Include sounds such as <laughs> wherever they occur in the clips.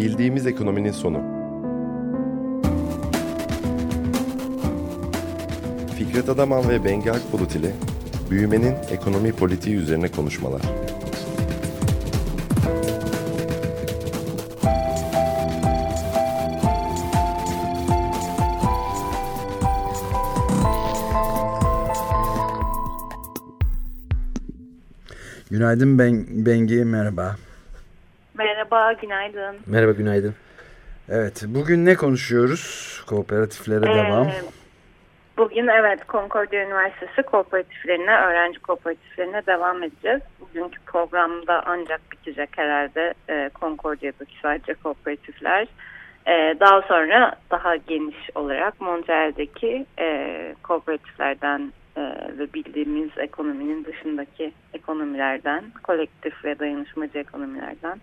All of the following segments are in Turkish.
Bildiğimiz ekonominin sonu. Fikret Adaman ve Bengi Akbulut ile büyümenin ekonomi politiği üzerine konuşmalar. Günaydın ben Bengi merhaba. Merhaba, günaydın. Merhaba, günaydın. Evet, bugün ne konuşuyoruz? Kooperatiflere ee, devam. Bugün evet Concordia Üniversitesi kooperatiflerine, öğrenci kooperatiflerine devam edeceğiz. Bugünkü programda ancak bitecek herhalde e, Concordia'daki sadece kooperatifler. E, daha sonra daha geniş olarak Montreal'deki e, kooperatiflerden e, ve bildiğimiz ekonominin dışındaki ekonomilerden, kolektif ve dayanışmacı ekonomilerden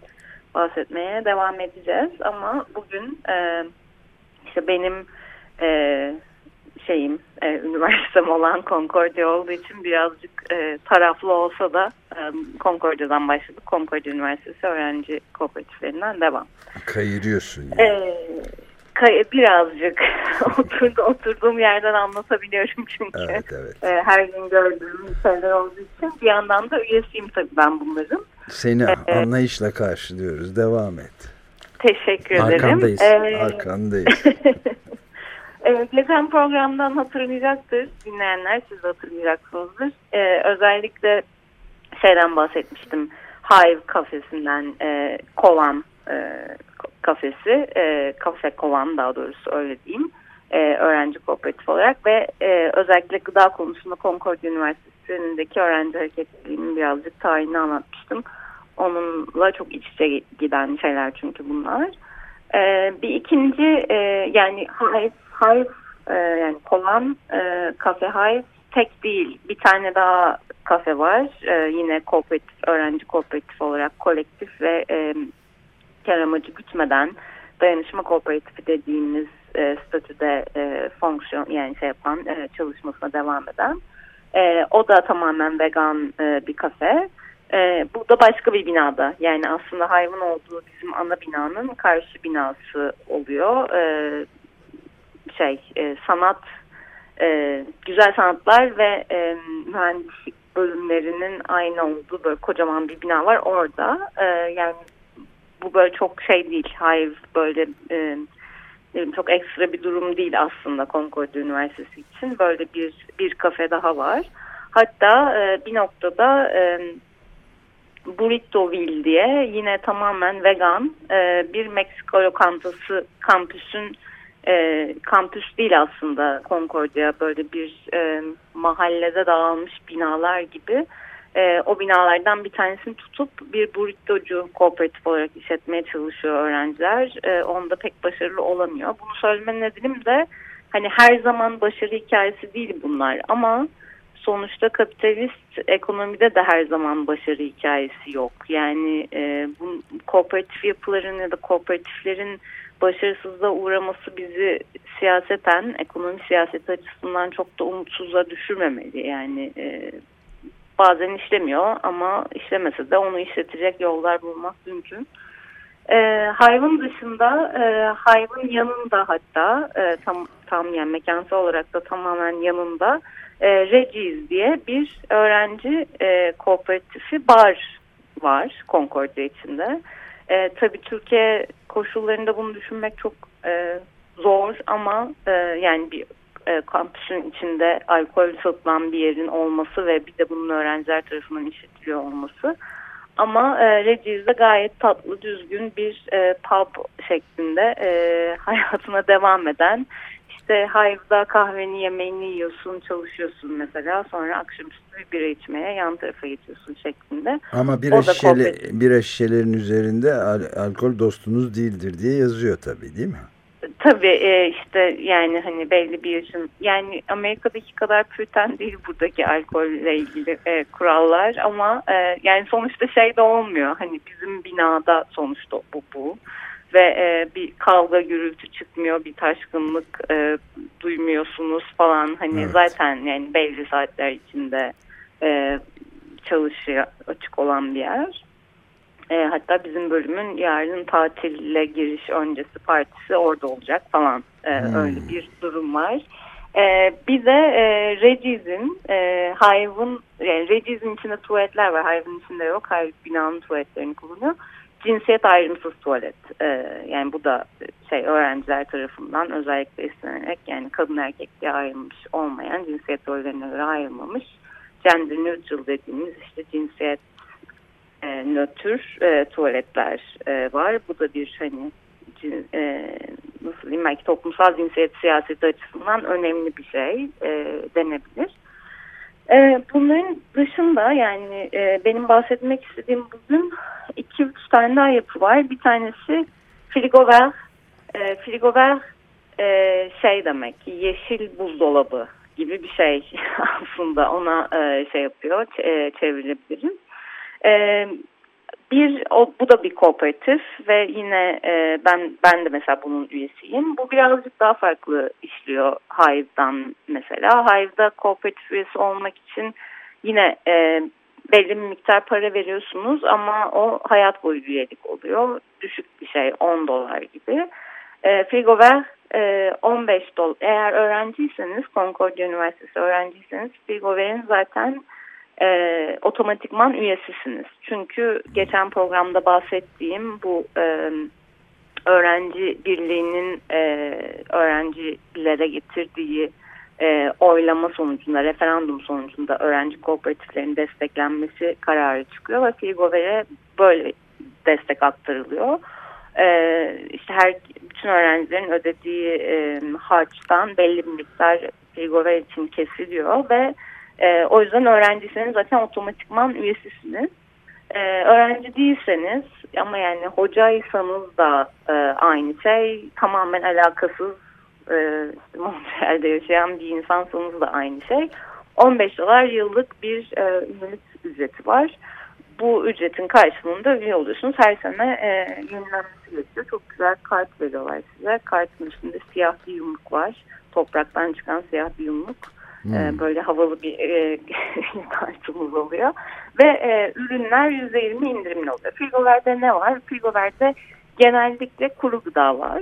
bahsetmeye devam edeceğiz. Ama bugün e, işte benim e, şeyim e, <laughs> üniversitem olan Concordia olduğu için birazcık e, taraflı olsa da e, Concordia'dan başladık. Concordia Üniversitesi öğrenci kooperatiflerinden devam. Kayırıyorsun yani. E, birazcık <laughs> oturdu, oturduğum yerden anlatabiliyorum çünkü. Evet, evet. E, her gün gördüğüm şeyler olduğu için bir yandan da üyesiyim tabii ben bunların. Seni ee, anlayışla karşılıyoruz. Devam et. Teşekkür ederim. Arkandayız. Ee, Arkandayız. <laughs> evet, geçen programdan hatırlayacaktır. Dinleyenler siz de hatırlayacaksınızdır. Ee, özellikle şeyden bahsetmiştim. Hive kafesinden e, kovan e, kafesi. E, kafe kovan daha doğrusu öyle diyeyim. E, öğrenci kooperatif olarak ve e, özellikle gıda konusunda Concord Üniversitesi'ndeki öğrenci hareketliliğinin birazcık tarihini anlatmıştım. Onunla çok iç içe giden şeyler çünkü bunlar. E, bir ikinci e, yani Hive, Hive e, yani Kolan e, Kafe Hive tek değil. Bir tane daha kafe var. E, yine kooperatif, öğrenci kooperatif olarak kolektif ve e, kar amacı gütmeden dayanışma kooperatifi dediğimiz e, statüde e, fonksiyon yani şey yapan e, çalışmasına devam eden. E, o da tamamen vegan e, bir kafe. E, bu da başka bir binada. Yani aslında hayvan olduğu bizim ana binanın karşı binası oluyor. E, şey e, sanat, e, güzel sanatlar ve e, mühendislik bölümlerinin aynı olduğu böyle kocaman bir bina var orada. E, yani bu böyle çok şey değil. Hayır böyle e, çok ekstra bir durum değil aslında Concordia Üniversitesi için. Böyle bir bir kafe daha var. Hatta e, bir noktada e, Burritoville diye yine tamamen vegan e, bir Meksiko lokantası kampüsün e, kampüs değil aslında Concordia böyle bir e, mahallede dağılmış binalar gibi e, o binalardan bir tanesini tutup bir burritocu kooperatif olarak işletmeye çalışıyor öğrenciler. E, onda pek başarılı olamıyor. Bunu söyleme nedenim de hani her zaman başarı hikayesi değil bunlar ama sonuçta kapitalist ekonomide de her zaman başarı hikayesi yok. Yani e, bu kooperatif yapıların ya da kooperatiflerin başarısızlığa uğraması bizi siyaseten, ekonomi siyaseti açısından çok da umutsuzluğa düşürmemeli. Yani e, bazen işlemiyor ama işlemese de onu işletecek yollar bulmak mümkün. E, hayvan dışında e, hayvan yanında hatta e, tam, tam yani mekansal olarak da tamamen yanında e, Regis diye bir öğrenci e, kooperatifi bar var Concordia içinde. E, tabii Türkiye koşullarında bunu düşünmek çok e, zor ama e, yani bir e, kampüsün içinde alkol satılan bir yerin olması ve bir de bunun öğrenciler tarafından işletiliyor olması. Ama e, Regiz'de gayet tatlı, düzgün bir e, pub şeklinde e, <laughs> hayatına devam eden işte Hive'da kahveni yemeğini yiyorsun, çalışıyorsun mesela. Sonra akşamüstü bir bira içmeye yan tarafa geçiyorsun şeklinde. Ama bira, şişeli, bira şişelerin üzerinde al alkol dostunuz değildir diye yazıyor tabii değil mi? Tabii e, işte yani hani belli bir yaşın yani Amerika'daki kadar pürten değil buradaki alkolle ilgili e, kurallar ama e, yani sonuçta şey de olmuyor hani bizim binada sonuçta bu bu ve e, bir kavga gürültü çıkmıyor bir taşkınlık e, duymuyorsunuz falan hani evet. zaten yani belli saatler içinde e, çalışıyor açık olan bir yer. E, hatta bizim bölümün yarın tatille giriş öncesi partisi orada olacak falan. E, hmm. Öyle bir durum var. E, bir de e, Regiz'in, e, Hive'ın, yani Regiz'in içinde tuvaletler var. Hive'ın içinde yok. Hive binanın tuvaletlerini kullanıyor. Cinsiyet ayrımsız tuvalet. E, yani bu da şey öğrenciler tarafından özellikle istenerek yani kadın erkek diye ayrılmış olmayan cinsiyet rollerine göre ayrılmamış. Gender neutral dediğimiz işte cinsiyet e, nötr e, tuvaletler e, var. Bu da bir hani e, nasıl diyeyim belki toplumsal cinsiyet siyaseti açısından önemli bir şey e, denebilir. E, bunların dışında yani e, benim bahsetmek istediğim bugün iki üç tane daha yapı var. Bir tanesi frigover. E, frigover e, şey demek yeşil buzdolabı gibi bir şey <laughs> aslında ona e, şey yapıyor e, çevirebilirim. E, bir o, bu da bir kooperatif ve yine e, ben ben de mesela bunun üyesiyim. Bu birazcık daha farklı işliyor Hive'dan mesela. Hive'da kooperatif üyesi olmak için yine e, belli bir miktar para veriyorsunuz ama o hayat boyu üyelik oluyor. Düşük bir şey 10 dolar gibi. E, Frigover e, 15 dolar. Eğer öğrenciyseniz Concordia Üniversitesi öğrenciyseniz Frigover'in zaten e, otomatikman üyesisiniz. Çünkü geçen programda bahsettiğim bu e, öğrenci birliğinin e, öğrencilere getirdiği e, oylama sonucunda, referandum sonucunda öğrenci kooperatiflerinin desteklenmesi kararı çıkıyor ve Frigover'e böyle destek aktarılıyor. E, işte her bütün öğrencilerin ödediği e, harçtan belli bir miktar Frigover için kesiliyor ve e, o yüzden öğrenciyseniz zaten otomatikman üyesisiniz. E, öğrenci değilseniz ama yani hocaysanız da e, aynı şey tamamen alakasız e, işte Montreal'de yaşayan bir insansanız da aynı şey. 15 dolar yıllık bir e, üyelik ücreti var. Bu ücretin karşılığında üye oluyorsunuz. Her sene e, yenilenmesi gerekiyor. Çok güzel kart veriyorlar size. Kartın üstünde siyah bir yumruk var. Topraktan çıkan siyah bir yumruk. Hmm. E, böyle havalı bir e, <laughs> kartımız oluyor. Ve e, ürünler %20 indirimli oluyor. Frigover'de ne var? Frigover'de genellikle kuru gıda var.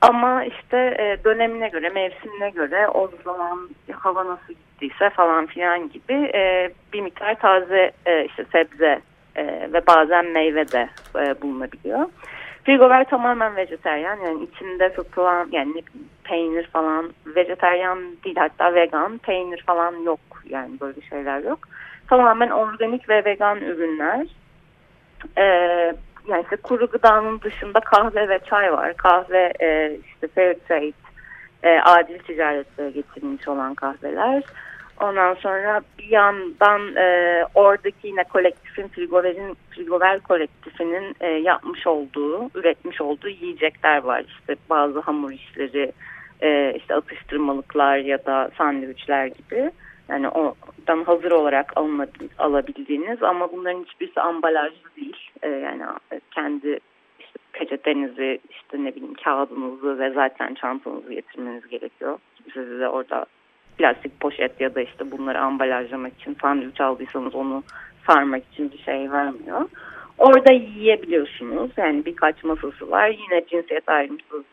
Ama işte e, dönemine göre, mevsimine göre o zaman hava nasıl gittiyse falan filan gibi e, bir miktar taze e, işte sebze e, ve bazen meyve de e, bulunabiliyor. Frigover tamamen vejeteryan yani içinde satılan yani peynir falan vejeteryan değil hatta vegan peynir falan yok yani böyle şeyler yok. Tamamen organik ve vegan ürünler. Ee, yani işte kuru gıdanın dışında kahve ve çay var. Kahve e, işte fair trade e, adil ticaretle getirilmiş olan kahveler. Ondan sonra bir yandan e, oradaki yine kolektifin Frigover'in Frigover kolektifinin e, yapmış olduğu, üretmiş olduğu yiyecekler var. İşte bazı hamur işleri, e, işte atıştırmalıklar ya da sandviçler gibi. Yani oradan hazır olarak alabildiğiniz ama bunların hiçbirisi ambalajlı değil. E, yani kendi işte peçetenizi, işte ne bileyim kağıdınızı ve zaten çantanızı getirmeniz gerekiyor. Size de orada plastik poşet ya da işte bunları ambalajlamak için sandviç aldıysanız onu sarmak için bir şey vermiyor. Orada yiyebiliyorsunuz. Yani birkaç masası var. Yine cinsiyet ayrımsız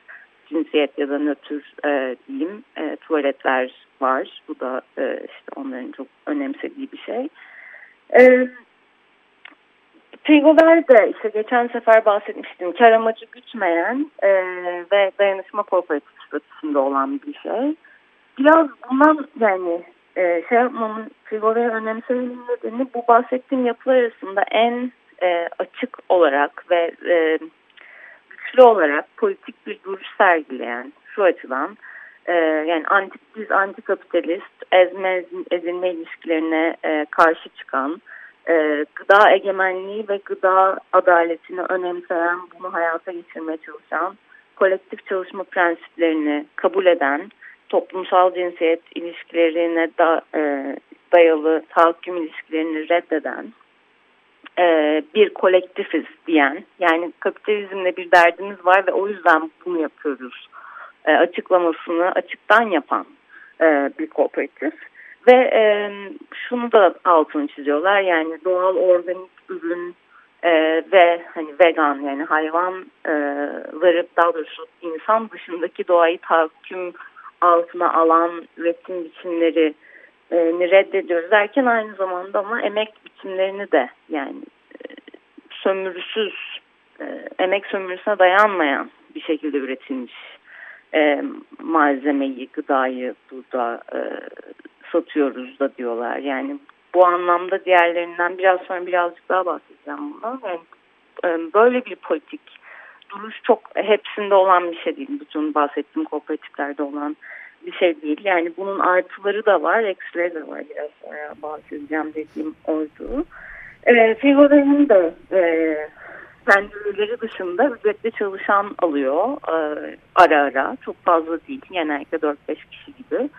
cinsiyet ya da nötr e, diyeyim e, tuvaletler var. Bu da e, işte onların çok önemsediği bir şey. E, Frigover de işte geçen sefer bahsetmiştim. Kar amacı gütmeyen e, ve dayanışma kooperatif statüsünde olan bir şey biraz bundan yani e, şey yapmamın Frigore'ye önemsememin nedeni bu bahsettiğim yapılar arasında en e, açık olarak ve e, güçlü olarak politik bir duruş sergileyen şu açıdan e, yani anti, biz antikapitalist ezme ezilme ilişkilerine e, karşı çıkan e, gıda egemenliği ve gıda adaletini önemseyen bunu hayata geçirmeye çalışan kolektif çalışma prensiplerini kabul eden toplumsal cinsiyet ilişkilerine da, e, dayalı tahakküm ilişkilerini reddeden e, bir kolektifiz diyen yani kapitalizmle bir derdimiz var ve o yüzden bunu yapıyoruz e, açıklamasını açıktan yapan e, bir kooperatif. Ve e, şunu da altını çiziyorlar yani doğal organik ürün e, ve hani vegan yani hayvanları daha doğrusu insan dışındaki doğayı tahakküm altına alan üretim biçimleri e, reddediyoruz derken aynı zamanda ama emek biçimlerini de yani e, sömürüsüz e, emek sömürüsüne dayanmayan bir şekilde üretilmiş e, malzemeyi, gıdayı burada satıyoruz da diyorlar. Yani bu anlamda diğerlerinden biraz sonra birazcık daha bahsedeceğim bundan. Yani, böyle bir politik duruş çok hepsinde olan bir şey değil. Bütün bahsettiğim kooperatiflerde olan bir şey değil. Yani bunun artıları da var, eksileri de var. Biraz sonra bahsedeceğim dediğim oydu. E, Figore'nin de e, kendileri dışında ücretli çalışan alıyor e, ara ara. Çok fazla değil. Genellikle 4-5 kişi gibi.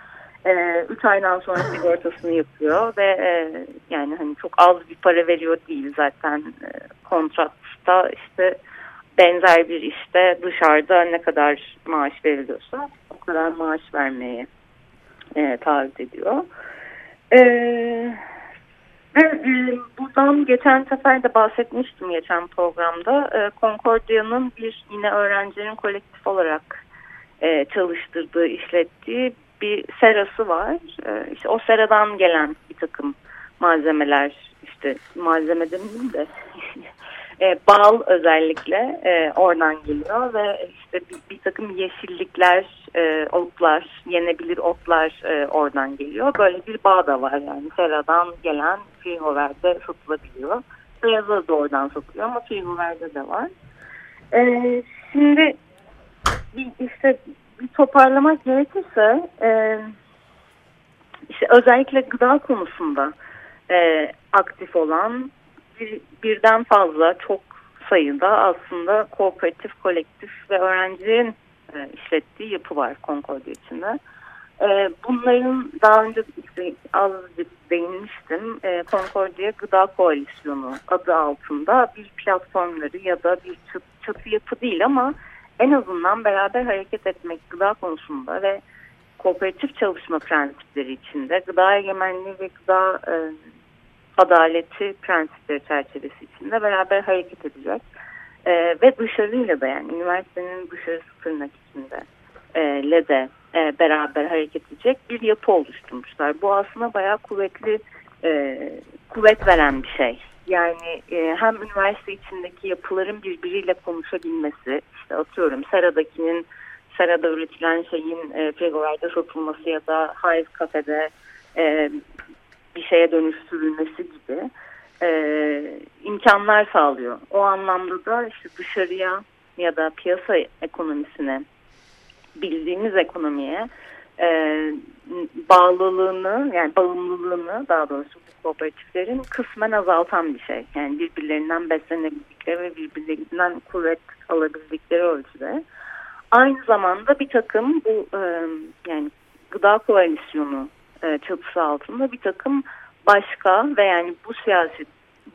3 e, aydan sonra sigortasını yapıyor ve e, yani hani çok az bir para veriyor değil zaten e, kontratta işte benzer bir işte dışarıda ne kadar maaş veriliyorsa o kadar maaş vermeye e, taahhüt ediyor. Evet ve e, buradan geçen sefer de bahsetmiştim geçen programda. E, Concordia'nın bir yine öğrencilerin kolektif olarak e, çalıştırdığı, işlettiği bir serası var. E, işte o seradan gelen bir takım malzemeler, işte malzeme demeyeyim de <laughs> e, bal özellikle e, oradan geliyor ve işte bir, bir takım yeşillikler, e, otlar, yenebilir otlar e, oradan geliyor. Böyle bir bağ da var yani seradan gelen Freehover'de satılabiliyor. Beyazı da oradan satılıyor ama Freehover'de de var. E, şimdi bir, işte bir toparlamak gerekirse e, işte özellikle gıda konusunda e, aktif olan bir, birden fazla çok sayıda aslında kooperatif, kolektif ve öğrencilerin e, işlettiği yapı var Concordia içinde. E, bunların daha önce işte azıcık değinmiştim. E, Concordia Gıda Koalisyonu adı altında bir platformları ya da bir çatı, çatı yapı değil ama en azından beraber hareket etmek gıda konusunda ve kooperatif çalışma prensipleri içinde gıda egemenliği ve gıda e, adaleti prensipleri çerçevesi içinde beraber hareket edecek. E, ve dışarıyla da yani üniversitenin dışarısı tırnak içinde e, le de e, beraber hareket edecek bir yapı oluşturmuşlar. Bu aslında bayağı kuvvetli e, kuvvet veren bir şey. Yani e, hem üniversite içindeki yapıların birbiriyle konuşabilmesi, işte atıyorum Sera'dakinin Sera'da üretilen şeyin e, Fregover'de satılması ya da Hive Cafe'de e, bir şeye dönüştürülmesi gibi e, imkanlar sağlıyor. O anlamda da işte dışarıya ya da piyasa ekonomisine bildiğimiz ekonomiye e, bağlılığını yani bağımlılığını daha doğrusu bu kooperatiflerin kısmen azaltan bir şey. Yani birbirlerinden beslenebildikleri ve birbirlerinden kuvvet alabildikleri ölçüde. Aynı zamanda bir takım bu e, yani gıda koalisyonu e, çatısı altında bir takım başka ve yani bu siyaset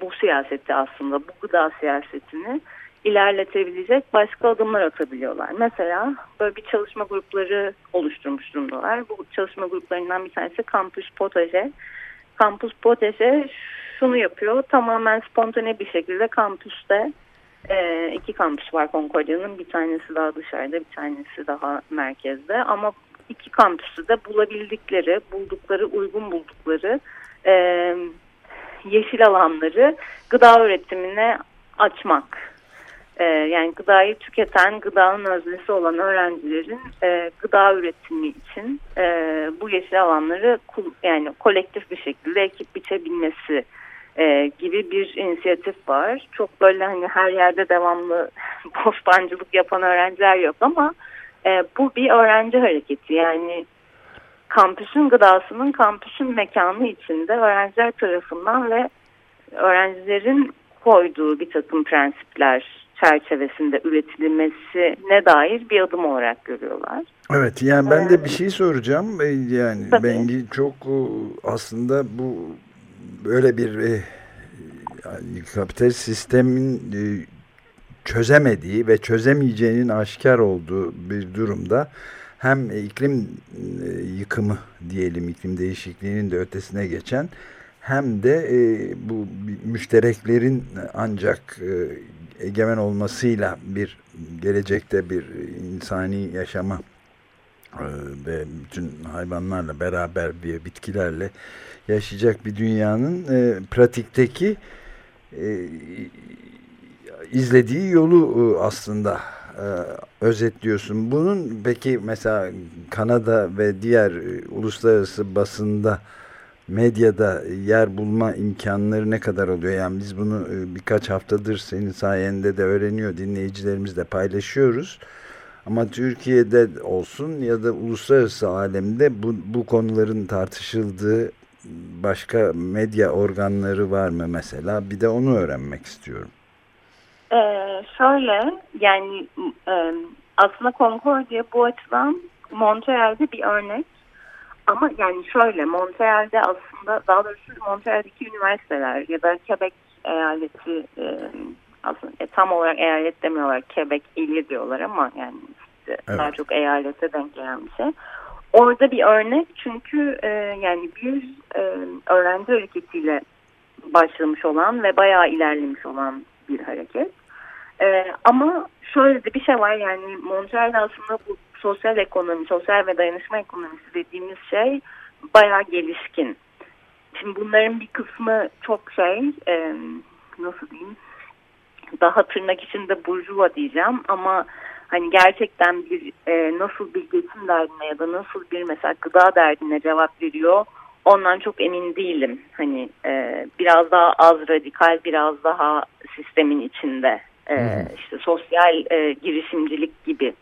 bu siyaseti aslında bu gıda siyasetini ilerletebilecek başka adımlar atabiliyorlar. Mesela böyle bir çalışma grupları oluşturmuş durumdalar. Bu çalışma gruplarından bir tanesi Campus Potaje. Campus Potaje şunu yapıyor. Tamamen spontane bir şekilde kampüste e, iki kampüs var Concordia'nın. Bir tanesi daha dışarıda, bir tanesi daha merkezde. Ama iki kampüsü de bulabildikleri, buldukları, uygun buldukları e, yeşil alanları gıda üretimine açmak. E, yani gıdayı tüketen, gıdanın öznesi olan öğrencilerin e, gıda üretimi için e, bu yeşil alanları yani kolektif bir şekilde ekip biçebilmesi e, gibi bir inisiyatif var. Çok böyle hani her yerde devamlı <laughs> bostancılık yapan öğrenciler yok ama e, bu bir öğrenci hareketi. Yani kampüsün gıdasının kampüsün mekanı içinde öğrenciler tarafından ve öğrencilerin koyduğu bir takım prensipler çerçevesinde üretilmesine dair bir adım olarak görüyorlar. Evet yani ben de bir şey soracağım. E, yani Tabii. Bengi çok e, aslında bu böyle bir e, kapitalist sistemin çözemediği ve çözemeyeceğinin aşikar olduğu bir durumda hem iklim yıkımı diyelim iklim değişikliğinin de ötesine geçen hem de e, bu müştereklerin ancak e, egemen olmasıyla bir gelecekte bir insani yaşama e, ve bütün hayvanlarla beraber bir bitkilerle yaşayacak bir dünyanın e, pratikteki e, izlediği yolu e, aslında e, özetliyorsun. Bunun peki mesela Kanada ve diğer e, uluslararası basında medyada yer bulma imkanları ne kadar oluyor? Yani biz bunu birkaç haftadır senin sayende de öğreniyor, dinleyicilerimizle paylaşıyoruz. Ama Türkiye'de olsun ya da uluslararası alemde bu, bu konuların tartışıldığı başka medya organları var mı mesela? Bir de onu öğrenmek istiyorum. Ee, şöyle yani e, aslında Concordia bu açıdan Montreal'de bir örnek ama yani şöyle Montreal'de aslında daha doğrusu Montreal'deki üniversiteler ya da Quebec eyaleti e, aslında e, tam olarak eyalet demiyorlar Quebec ili diyorlar ama yani işte evet. daha çok eyalete denk gelen bir şey. Orada bir örnek çünkü e, yani bir e, öğrenci hareketiyle başlamış olan ve bayağı ilerlemiş olan bir hareket. E, ama şöyle de bir şey var yani Montreal'de aslında bu sosyal ekonomi, sosyal ve dayanışma ekonomisi dediğimiz şey bayağı gelişkin. Şimdi bunların bir kısmı çok şey, e, nasıl diyeyim, daha tırnak içinde burjuva diyeceğim ama hani gerçekten bir e, nasıl bir geçim derdine ya da nasıl bir mesela gıda derdine cevap veriyor ondan çok emin değilim. Hani e, biraz daha az radikal, biraz daha sistemin içinde e, işte sosyal e, girişimcilik gibi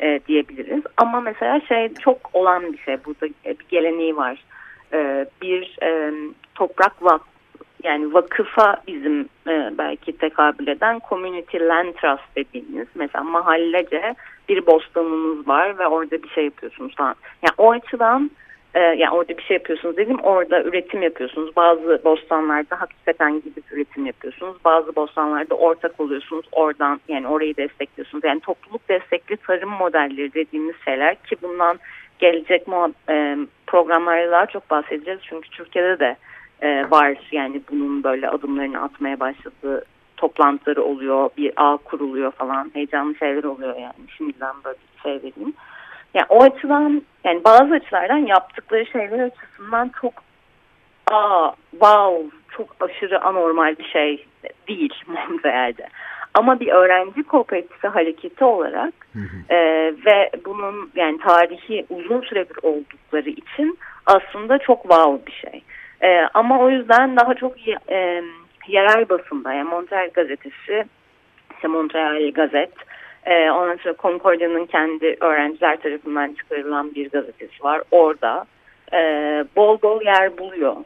e, diyebiliriz. Ama mesela şey çok olan bir şey burada e, bir geleneği var. E, bir e, toprak vak yani vakıfa bizim e, belki tekabül eden community land trust dediğimiz mesela mahallece bir bostanınız var ve orada bir şey yapıyorsunuz falan. Yani o açıdan e, yani orada bir şey yapıyorsunuz dedim orada üretim yapıyorsunuz. Bazı bostanlarda hakikaten gidip üretim yapıyorsunuz. Bazı bostanlarda ortak oluyorsunuz. Oradan yani orayı destekliyorsunuz. Yani topluluk destekli tarım modelleri dediğimiz şeyler ki bundan gelecek e, programlarda daha çok bahsedeceğiz. Çünkü Türkiye'de de e, var yani bunun böyle adımlarını atmaya başladığı toplantıları oluyor. Bir ağ kuruluyor falan. Heyecanlı şeyler oluyor yani. Şimdiden böyle bir şey vereyim. Yani o açıdan yani bazı açılardan yaptıkları şeyler açısından çok aa wow çok aşırı anormal bir şey değil <laughs> Montreal'de. Ama bir öğrenci kooperatifi hareketi olarak hı hı. E, ve bunun yani tarihi uzun süredir oldukları için aslında çok wow bir şey. E, ama o yüzden daha çok e, yerel basında yani Montreal gazetesi, işte Montreal Gazet, ee, ondan sonra Concordia'nın kendi öğrenciler tarafından çıkarılan bir gazetesi var. Orada e, bol bol yer buluyor.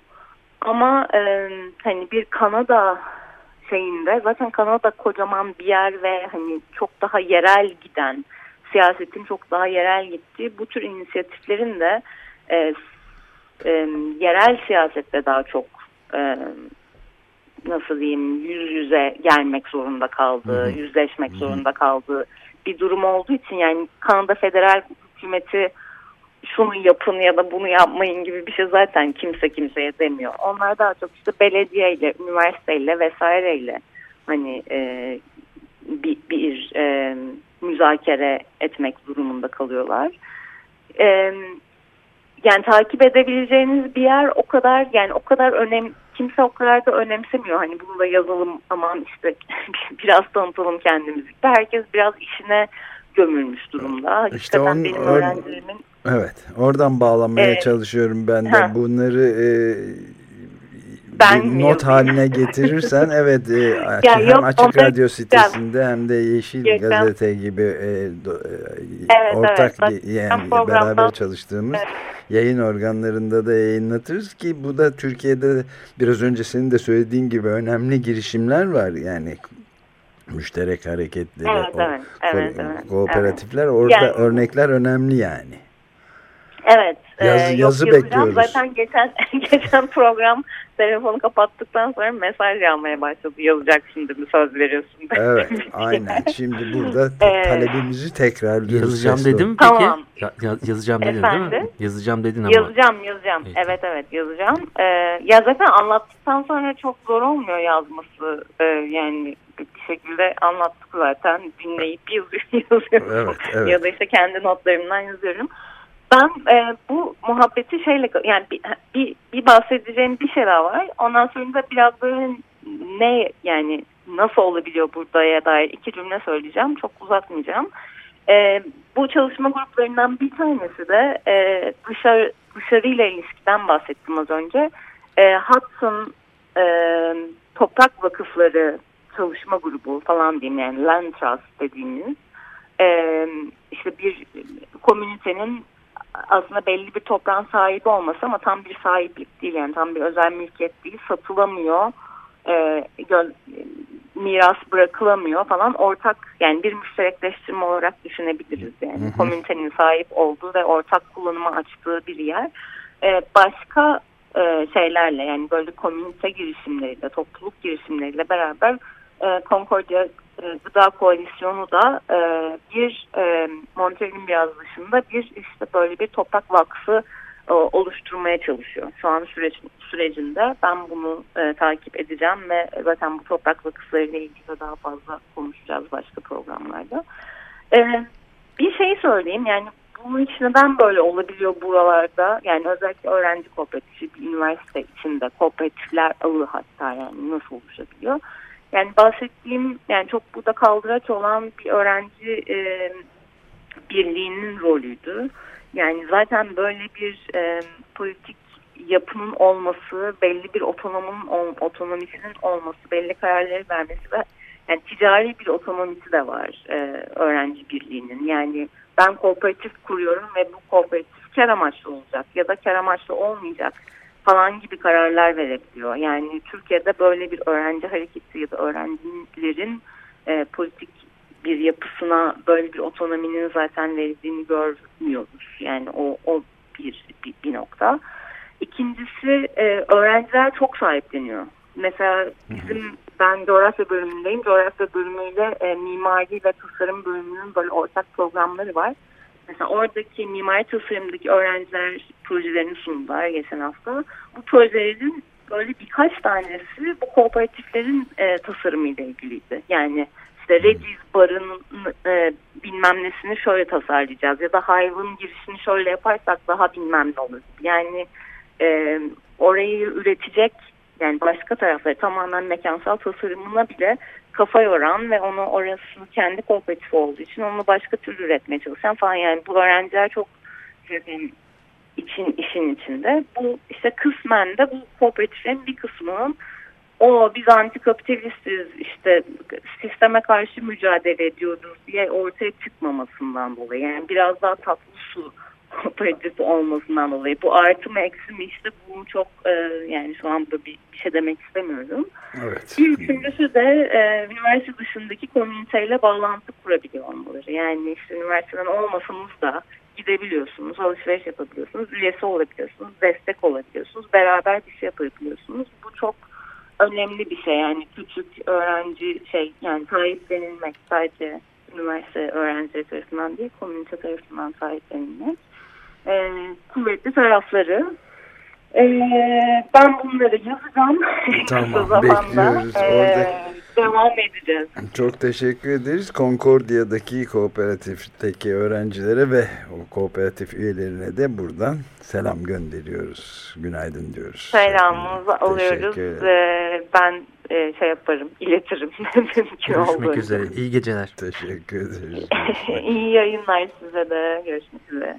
Ama e, hani bir Kanada şeyinde zaten Kanada kocaman bir yer ve hani çok daha yerel giden siyasetin çok daha yerel gittiği bu tür inisiyatiflerin de e, e, yerel siyasette daha çok e, nasıl diyeyim yüz yüze gelmek zorunda kaldığı, hı hı. yüzleşmek hı hı. zorunda kaldığı bir durum olduğu için yani Kanada federal hükümeti şunu yapın ya da bunu yapmayın gibi bir şey zaten kimse kimseye demiyor. Onlar daha çok işte belediyeyle, üniversiteyle vesaireyle hani e, bir, bir e, müzakere etmek durumunda kalıyorlar. E, yani takip edebileceğiniz bir yer o kadar yani o kadar önem kimse o kadar da önemsemiyor. Hani bunu da yazalım aman işte <laughs> biraz tanıtalım kendimizi. Herkes biraz işine gömülmüş durumda. İşte on, benim öğrencilerimin Evet, oradan bağlamaya ee, çalışıyorum ben de. Ha. Bunları e, ben not haline getirirsen <laughs> evet e, ya hem yok, Açık Radyo sitesinde hem de Yeşil Geçen. Gazete gibi e, do, e, evet, ortak evet, yani beraber çalıştığımız evet. yayın organlarında da yayınlatırız ki bu da Türkiye'de biraz önce senin de söylediğin gibi önemli girişimler var yani müşterek hareketleri, evet, o, evet, ko evet, kooperatifler evet. orada yani, örnekler önemli yani. Evet, Ee, Yazı- yok, bekliyoruz. Zaten geçen <laughs> geçen program telefonu kapattıktan sonra mesaj yağmaya başladı. Yazacak şimdi mi söz veriyorsun? <laughs> Evet aynen. Şimdi burada <laughs> Ee, talebimizi tekrarlıyoruz. Yazacağım dedim peki? Tamam. Ya, ya- yazacağım dedin değil mi? Efendim? Yazacağım dedin ama. Yazacağım yazacağım. Evet. Evet evet yazacağım. Ee, ya zaten anlattıktan sonra çok zor olmuyor yazması. Ee, yani bir şekilde anlattık zaten. Dinleyip yazı- yazıyorum. Evet, evet. Ya da işte kendi notlarımdan yazıyorum. Ben e, bu muhabbeti şeyle yani bir, bir, bir bahsedeceğim bir şey daha var. Ondan sonra da biraz böyle ne yani nasıl olabiliyor buradaya dair iki cümle söyleyeceğim. Çok uzatmayacağım. E, bu çalışma gruplarından bir tanesi de e, dışarı dışarıyla ilişkiden bahsettim az önce. E, Hudson e, Toprak Vakıfları çalışma grubu falan diyeyim yani Land Trust dediğimiz e, işte bir komünitenin aslında belli bir toprağın sahibi olması ama tam bir sahiplik değil yani tam bir özel mülkiyet değil. Satılamıyor e, gö- miras bırakılamıyor falan. Ortak yani bir müşterekleştirme olarak düşünebiliriz yani. Hı hı. komünitenin sahip olduğu ve ortak kullanıma açtığı bir yer. E, başka e, şeylerle yani böyle komünite girişimleriyle topluluk girişimleriyle beraber e, Concordia e, Gıda Koalisyonu da e, bir e, Montreal'in biraz dışında bir işte böyle bir toprak vakfı e, oluşturmaya çalışıyor. Şu an süreç, sürecinde ben bunu e, takip edeceğim ve zaten bu toprak vakıflarıyla ilgili daha fazla konuşacağız başka programlarda. E, bir şey söyleyeyim yani bunun için neden böyle olabiliyor buralarda yani özellikle öğrenci kooperatifi bir üniversite içinde kooperatifler ağı hatta yani nasıl oluşabiliyor? Yani bahsettiğim yani çok burada kaldıraç olan bir öğrenci e, birliğinin rolüydü. Yani zaten böyle bir e, politik yapının olması, belli bir otonomun otonomisinin olması, belli kararları vermesi ve yani ticari bir otonomisi de var e, öğrenci birliğinin. Yani ben kooperatif kuruyorum ve bu kooperatif kar amaçlı olacak ya da kar amaçlı olmayacak falan gibi kararlar verebiliyor. Yani Türkiye'de böyle bir öğrenci hareketi ya da öğrencilerin e, politik bir yapısına böyle bir otonominin zaten verildiğini görmüyoruz. Yani o, o bir, bir, bir nokta. İkincisi e, öğrenciler çok sahipleniyor. Mesela bizim ben coğrafya bölümündeyim. Coğrafya bölümüyle e, mimari ve tasarım bölümünün böyle ortak programları var. Mesela oradaki mimari tasarımdaki öğrenciler projelerini sundular geçen hafta. Bu projelerin böyle birkaç tanesi bu kooperatiflerin e, tasarımıyla ilgiliydi. Yani işte Redis barın e, bilmem nesini şöyle tasarlayacağız ya da Hive'ın girişini şöyle yaparsak daha bilmem ne olur. Yani e, orayı üretecek yani başka tarafları tamamen mekansal tasarımına bile kafa yoran ve onu orası kendi kooperatif olduğu için onu başka türlü üretmeye çalışan falan yani bu öğrenciler çok zaten için işin içinde. Bu işte kısmen de bu kooperatiflerin bir kısmının o biz antikapitalistiz işte sisteme karşı mücadele ediyoruz diye ortaya çıkmamasından dolayı yani biraz daha tatlı su <laughs> kooperatif olmasından dolayı bu artı mı eksi mi işte bunu çok e, yani şu anda bir, bir şey demek istemiyorum. Evet. Bir üçüncüsü de e, üniversite dışındaki komüniteyle bağlantı kurabiliyor olmaları. Yani işte üniversiteden olmasanız da gidebiliyorsunuz, alışveriş yapabiliyorsunuz, üyesi olabiliyorsunuz, destek olabiliyorsunuz, beraber bir şey yapabiliyorsunuz. Bu çok önemli bir şey yani küçük öğrenci şey yani sahiplenilmek sadece üniversite öğrencileri tarafından değil komünite tarafından sahiplenilmek. Ee, kuvvetli tarafları. Ee, ben bunları yazacağım. <laughs> Tamam, bekliyoruz. Ee, Orada- devam edeceğiz. Çok teşekkür ederiz. Concordia'daki kooperatifteki öğrencilere ve o kooperatif üyelerine de buradan selam gönderiyoruz. Günaydın diyoruz. Selamımızı alıyoruz. Ee, ben e, şey yaparım, iletirim. <laughs> Mümkün Görüşmek üzere. İyi geceler. Teşekkür ederiz. <laughs> İyi yayınlar size de. Görüşmek üzere.